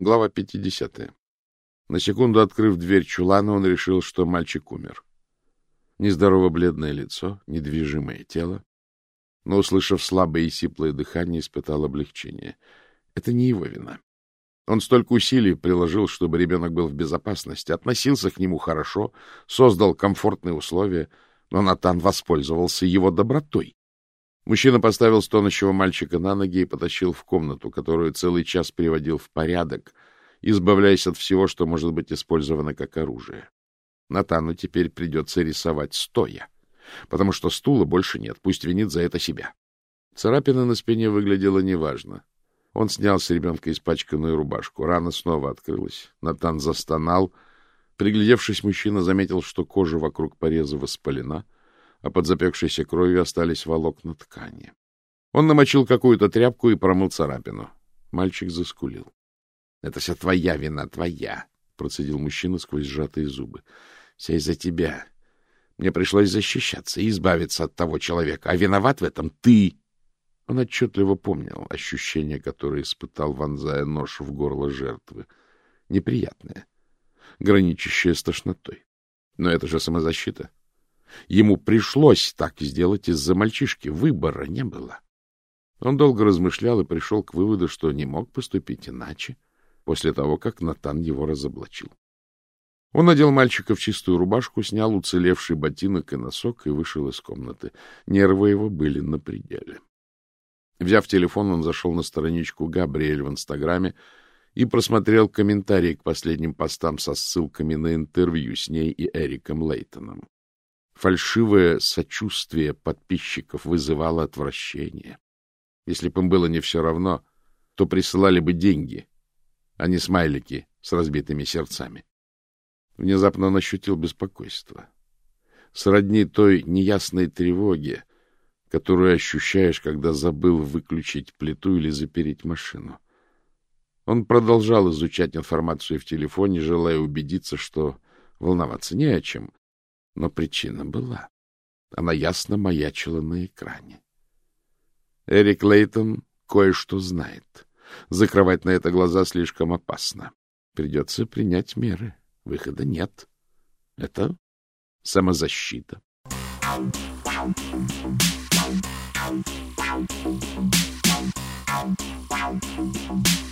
Глава 50. На секунду открыв дверь чулана, он решил, что мальчик умер. Нездорово бледное лицо, недвижимое тело. Но, услышав слабое и сиплое дыхание, испытал облегчение. Это не его вина. Он столько усилий приложил, чтобы ребенок был в безопасности, относился к нему хорошо, создал комфортные условия, но Натан воспользовался его добротой. Мужчина поставил стонущего мальчика на ноги и потащил в комнату, которую целый час приводил в порядок, избавляясь от всего, что может быть использовано как оружие. Натану теперь придется рисовать стоя, потому что стула больше нет, пусть винит за это себя. Царапина на спине выглядела неважно. Он снял с ребенка испачканную рубашку. Рана снова открылась. Натан застонал. Приглядевшись, мужчина заметил, что кожа вокруг пореза воспалена — а под запекшейся кровью остались волокна ткани. Он намочил какую-то тряпку и промыл царапину. Мальчик заскулил. — Это вся твоя вина, твоя, — процедил мужчина сквозь сжатые зубы. — Вся из-за тебя. Мне пришлось защищаться и избавиться от того человека, а виноват в этом ты. Он отчетливо помнил ощущение, которое испытал, вонзая нож в горло жертвы. Неприятное, граничащее с тошнотой. Но это же самозащита. Ему пришлось так сделать из-за мальчишки. Выбора не было. Он долго размышлял и пришел к выводу, что не мог поступить иначе после того, как Натан его разоблачил. Он надел мальчика в чистую рубашку, снял уцелевший ботинок и носок и вышел из комнаты. Нервы его были на пределе. Взяв телефон, он зашел на страничку Габриэль в Инстаграме и просмотрел комментарии к последним постам со ссылками на интервью с ней и Эриком Лейтоном. Фальшивое сочувствие подписчиков вызывало отвращение. Если бы им было не все равно, то присылали бы деньги, а не смайлики с разбитыми сердцами. Внезапно он ощутил беспокойство. Сродни той неясной тревоге, которую ощущаешь, когда забыл выключить плиту или запереть машину. Он продолжал изучать информацию в телефоне, желая убедиться, что волноваться не о чем, но причина была. Она ясно маячила на экране. Эрик Лейтон кое-что знает. Закрывать на это глаза слишком опасно. Придется принять меры. Выхода нет. Это самозащита. Thank you.